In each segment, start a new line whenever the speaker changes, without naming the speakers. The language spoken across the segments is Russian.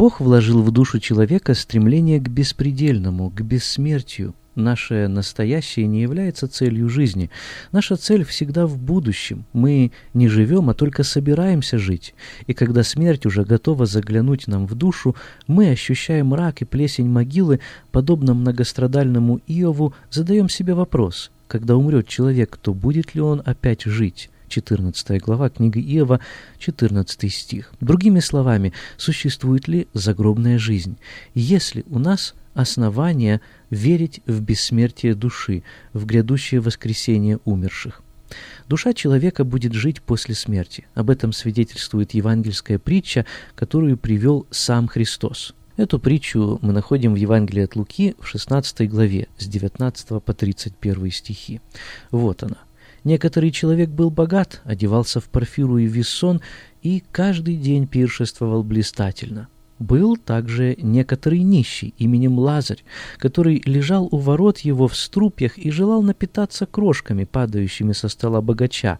Бог вложил в душу человека стремление к беспредельному, к бессмертию. Наше настоящее не является целью жизни. Наша цель всегда в будущем. Мы не живем, а только собираемся жить. И когда смерть уже готова заглянуть нам в душу, мы, ощущая мрак и плесень могилы, подобно многострадальному Иову, задаем себе вопрос, когда умрет человек, то будет ли он опять жить? 14 глава книги Иова, 14 стих. Другими словами, существует ли загробная жизнь? Если у нас основания верить в бессмертие души, в грядущее воскресение умерших. Душа человека будет жить после смерти. Об этом свидетельствует евангельская притча, которую привел сам Христос. Эту притчу мы находим в Евангелии от Луки в 16 главе с 19 по 31 стихи. Вот она. Некоторый человек был богат, одевался в парфиру и виссон и каждый день пиршествовал блистательно. Был также некоторый нищий именем Лазарь, который лежал у ворот его в струпьях и желал напитаться крошками, падающими со стола богача,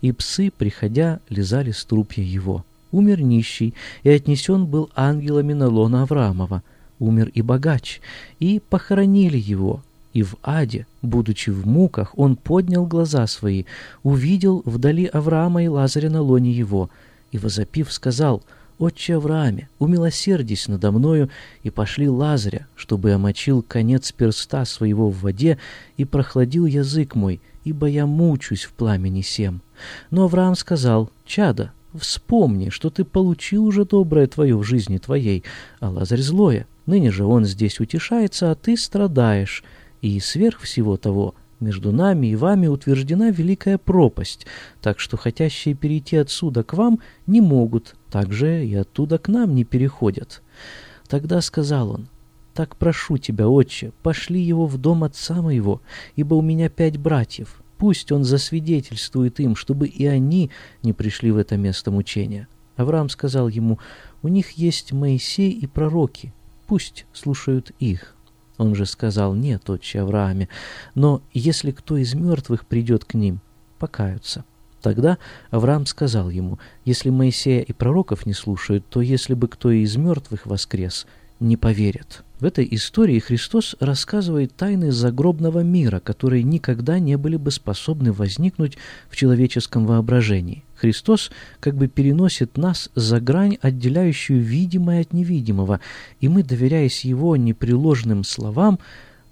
и псы, приходя, лизали струпья его. Умер нищий, и отнесен был ангелами на лона Авраамова. Умер и богач, и похоронили его, и в аде, будучи в муках, он поднял глаза свои, увидел вдали Авраама и Лазаря на лоне его, и, возопив, сказал, «Отче Аврааме, умилосердись надо мною, и пошли Лазаря, чтобы омочил конец перста своего в воде и прохладил язык мой, ибо я мучусь в пламени сем». Но Авраам сказал, «Чада, вспомни, что ты получил уже доброе твое в жизни твоей, а Лазарь злое. Ныне же он здесь утешается, а ты страдаешь». И сверх всего того, между нами и вами утверждена великая пропасть, так что хотящие перейти отсюда к вам не могут, так же и оттуда к нам не переходят. Тогда сказал он, «Так прошу тебя, отче, пошли его в дом отца моего, ибо у меня пять братьев. Пусть он засвидетельствует им, чтобы и они не пришли в это место мучения». Авраам сказал ему, «У них есть Моисей и пророки, пусть слушают их». Он же сказал, нет, отче Аврааме, но если кто из мертвых придет к ним, покаются. Тогда Авраам сказал ему, если Моисея и пророков не слушают, то если бы кто из мертвых воскрес, не поверят. В этой истории Христос рассказывает тайны загробного мира, которые никогда не были бы способны возникнуть в человеческом воображении. Христос как бы переносит нас за грань, отделяющую видимое от невидимого, и мы, доверяясь Его непреложным словам,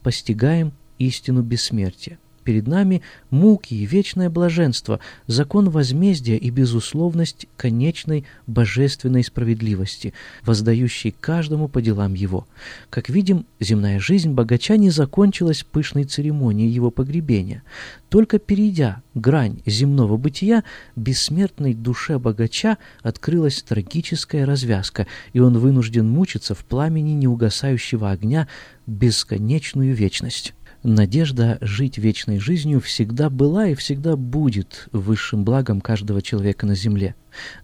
постигаем истину бессмертия. Перед нами муки и вечное блаженство, закон возмездия и безусловность конечной божественной справедливости, воздающей каждому по делам его. Как видим, земная жизнь богача не закончилась пышной церемонией его погребения. Только перейдя грань земного бытия, бессмертной душе богача открылась трагическая развязка, и он вынужден мучиться в пламени неугасающего огня бесконечную вечность. Надежда жить вечной жизнью всегда была и всегда будет высшим благом каждого человека на земле.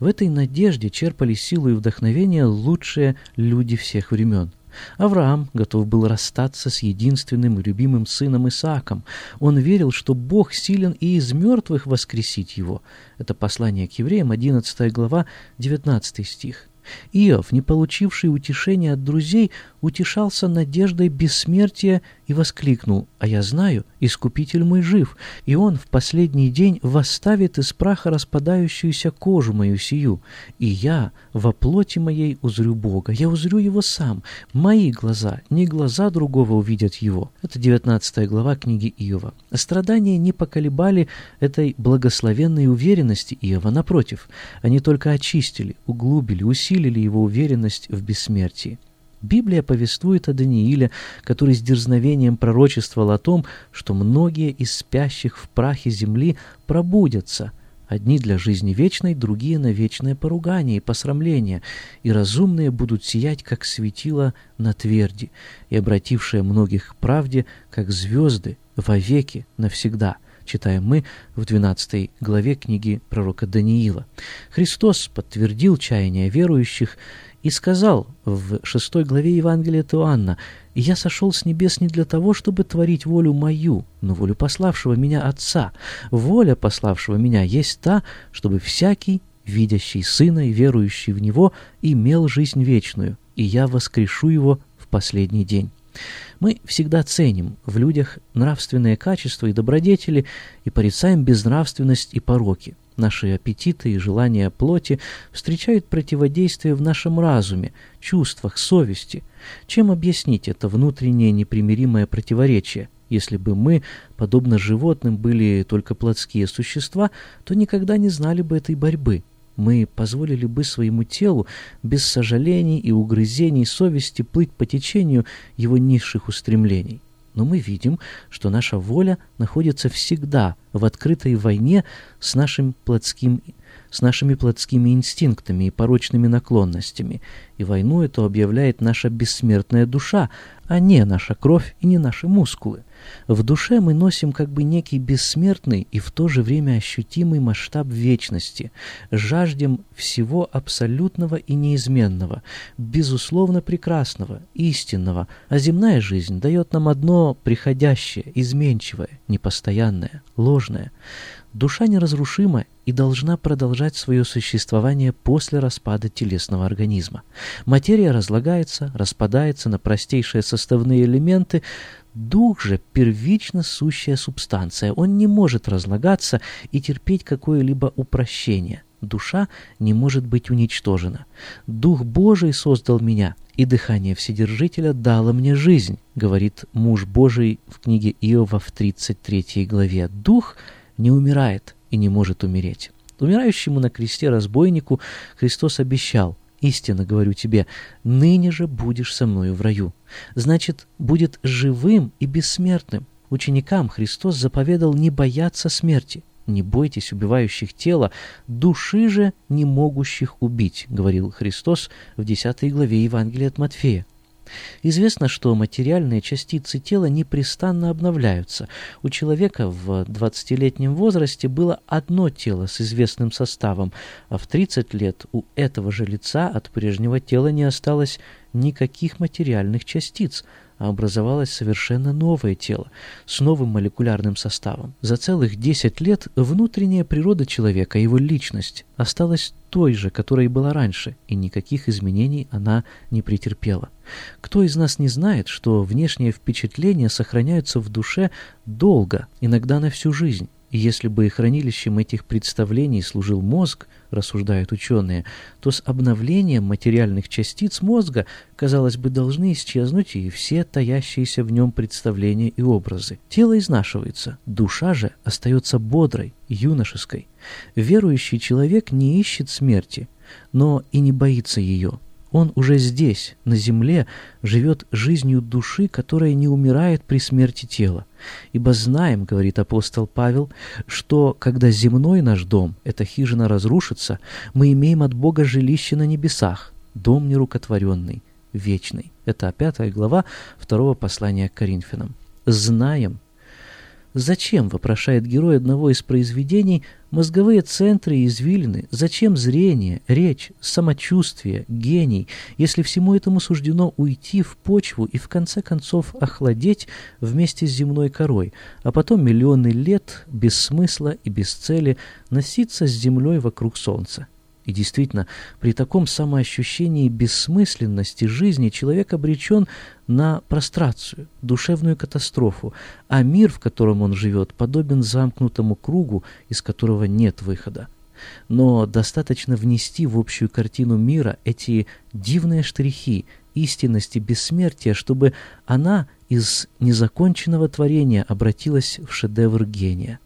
В этой надежде черпали силу и вдохновение лучшие люди всех времен. Авраам готов был расстаться с единственным и любимым сыном Исааком. Он верил, что Бог силен и из мертвых воскресить его. Это послание к евреям, 11 глава, 19 стих. Иов, не получивший утешения от друзей, утешался надеждой бессмертия и воскликнул «А я знаю, Искупитель мой жив, и Он в последний день восставит из праха распадающуюся кожу мою сию, и я во плоти моей узрю Бога, я узрю Его сам, мои глаза, не глаза другого увидят Его». Это 19 глава книги Иова. Страдания не поколебали этой благословенной уверенности Иова, напротив, они только очистили, углубили, усилили его уверенность в бессмертии. Библия повествует о Данииле, который с дерзновением пророчествовал о том, что многие из спящих в прахе земли пробудятся, одни для жизни вечной, другие на вечное поругание и посрамление, и разумные будут сиять, как светило на тверди, и обратившие многих к правде, как звезды, вовеки, навсегда» читаем мы в 12 главе книги пророка Даниила. Христос подтвердил чаяние верующих и сказал в шестой главе Евангелия от Иоанна, «И я сошел с небес не для того, чтобы творить волю мою, но волю пославшего меня Отца. Воля пославшего меня есть та, чтобы всякий, видящий Сына и верующий в Него, имел жизнь вечную, и я воскрешу его в последний день». Мы всегда ценим в людях нравственные качества и добродетели и порицаем безнравственность и пороки. Наши аппетиты и желания плоти встречают противодействие в нашем разуме, чувствах, совести. Чем объяснить это внутреннее непримиримое противоречие? Если бы мы, подобно животным, были только плотские существа, то никогда не знали бы этой борьбы. Мы позволили бы своему телу без сожалений и угрызений совести плыть по течению его низших устремлений. Но мы видим, что наша воля находится всегда в открытой войне с, нашим плотским, с нашими плотскими инстинктами и порочными наклонностями, и войну эту объявляет наша бессмертная душа, а не наша кровь и не наши мускулы. В душе мы носим как бы некий бессмертный и в то же время ощутимый масштаб вечности, жаждем всего абсолютного и неизменного, безусловно прекрасного, истинного, а земная жизнь дает нам одно приходящее, изменчивое, непостоянное, ложное. Душа неразрушима и должна продолжать свое существование после распада телесного организма. Материя разлагается, распадается на простейшие составные элементы, Дух же – первично сущая субстанция. Он не может разлагаться и терпеть какое-либо упрощение. Душа не может быть уничтожена. Дух Божий создал меня, и дыхание Вседержителя дало мне жизнь, говорит муж Божий в книге Иова в 33 главе. Дух не умирает и не может умереть. Умирающему на кресте разбойнику Христос обещал – Истинно говорю тебе, ныне же будешь со мною в раю. Значит, будет живым и бессмертным. Ученикам Христос заповедал не бояться смерти. «Не бойтесь убивающих тела, души же не могущих убить», — говорил Христос в 10 главе Евангелия от Матфея. Известно, что материальные частицы тела непрестанно обновляются. У человека в 20-летнем возрасте было одно тело с известным составом, а в 30 лет у этого же лица от прежнего тела не осталось никаких материальных частиц, образовалось совершенно новое тело с новым молекулярным составом. За целых 10 лет внутренняя природа человека, его личность, осталась той же, которой была раньше, и никаких изменений она не претерпела. Кто из нас не знает, что внешние впечатления сохраняются в душе долго, иногда на всю жизнь? И если бы хранилищем этих представлений служил мозг, рассуждают ученые, то с обновлением материальных частиц мозга, казалось бы, должны исчезнуть и все таящиеся в нем представления и образы. Тело изнашивается, душа же остается бодрой, юношеской. Верующий человек не ищет смерти, но и не боится ее. Он уже здесь, на земле, живет жизнью души, которая не умирает при смерти тела. Ибо знаем, говорит апостол Павел, что когда земной наш дом, эта хижина разрушится, мы имеем от Бога жилище на небесах, дом нерукотворенный, вечный. Это пятая глава второго послания к Коринфянам. Знаем, Зачем, вопрошает герой одного из произведений, мозговые центры извилины? Зачем зрение, речь, самочувствие, гений, если всему этому суждено уйти в почву и в конце концов охладеть вместе с земной корой, а потом миллионы лет без смысла и без цели носиться с землей вокруг солнца? И действительно, при таком самоощущении бессмысленности жизни человек обречен на прострацию, душевную катастрофу, а мир, в котором он живет, подобен замкнутому кругу, из которого нет выхода. Но достаточно внести в общую картину мира эти дивные штрихи истинности бессмертия, чтобы она из незаконченного творения обратилась в шедевр гения.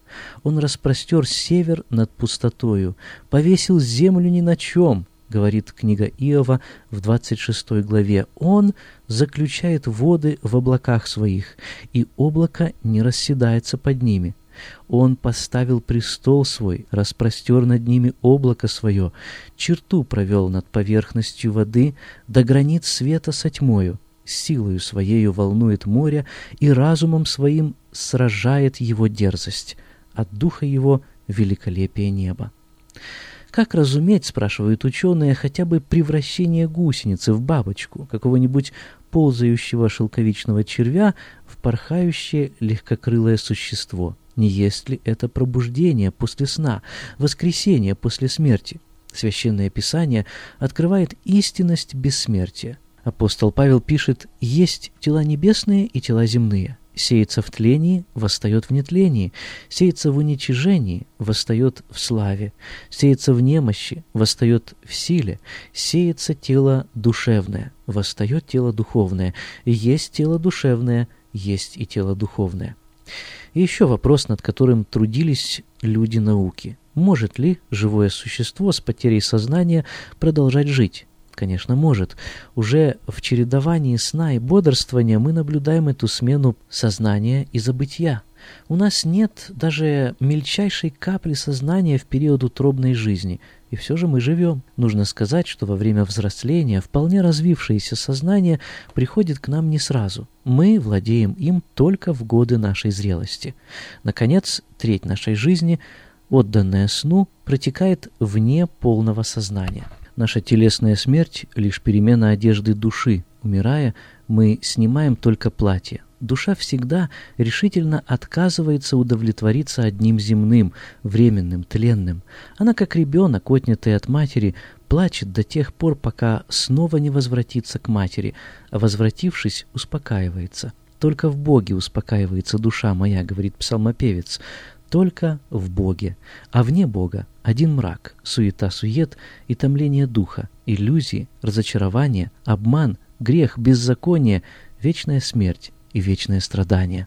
Он распростер север над пустотою, повесил землю ни на чем, говорит книга Иова в 26 главе. Он заключает воды в облаках своих, и облако не расседается под ними. Он поставил престол свой, распростер над ними облако свое, черту провел над поверхностью воды до границ света со тьмою, силою своею волнует море и разумом своим сражает его дерзость, от духа его великолепие неба. Как разуметь, спрашивают ученые, хотя бы превращение гусеницы в бабочку, какого-нибудь ползающего шелковичного червя в порхающее легкокрылое существо? Не есть ли это пробуждение после сна, воскресение после смерти? Священное Писание открывает истинность бессмертия. Апостол Павел пишет «Есть тела небесные и тела земные. Сеется в тлении, восстает в нетлении. Сеется в уничижении, восстает в славе. Сеется в немощи, восстает в силе. Сеется тело душевное, восстает тело духовное. Есть тело душевное, есть и тело духовное». И еще вопрос, над которым трудились люди науки. Может ли живое существо с потерей сознания продолжать жить? Конечно, может. Уже в чередовании сна и бодрствования мы наблюдаем эту смену сознания и забытия. У нас нет даже мельчайшей капли сознания в период утробной жизни, и все же мы живем. Нужно сказать, что во время взросления вполне развившееся сознание приходит к нам не сразу. Мы владеем им только в годы нашей зрелости. Наконец, треть нашей жизни, отданная сну, протекает вне полного сознания. Наша телесная смерть — лишь перемена одежды души. Умирая, мы снимаем только платье. Душа всегда решительно отказывается удовлетвориться одним земным, временным, тленным. Она, как ребенок, отнятый от матери, плачет до тех пор, пока снова не возвратится к матери, а возвратившись, успокаивается. «Только в Боге успокаивается душа моя», — говорит псалмопевец только в Боге, а вне Бога один мрак, суета-сует и томление духа, иллюзии, разочарование, обман, грех, беззаконие, вечная смерть и вечное страдание.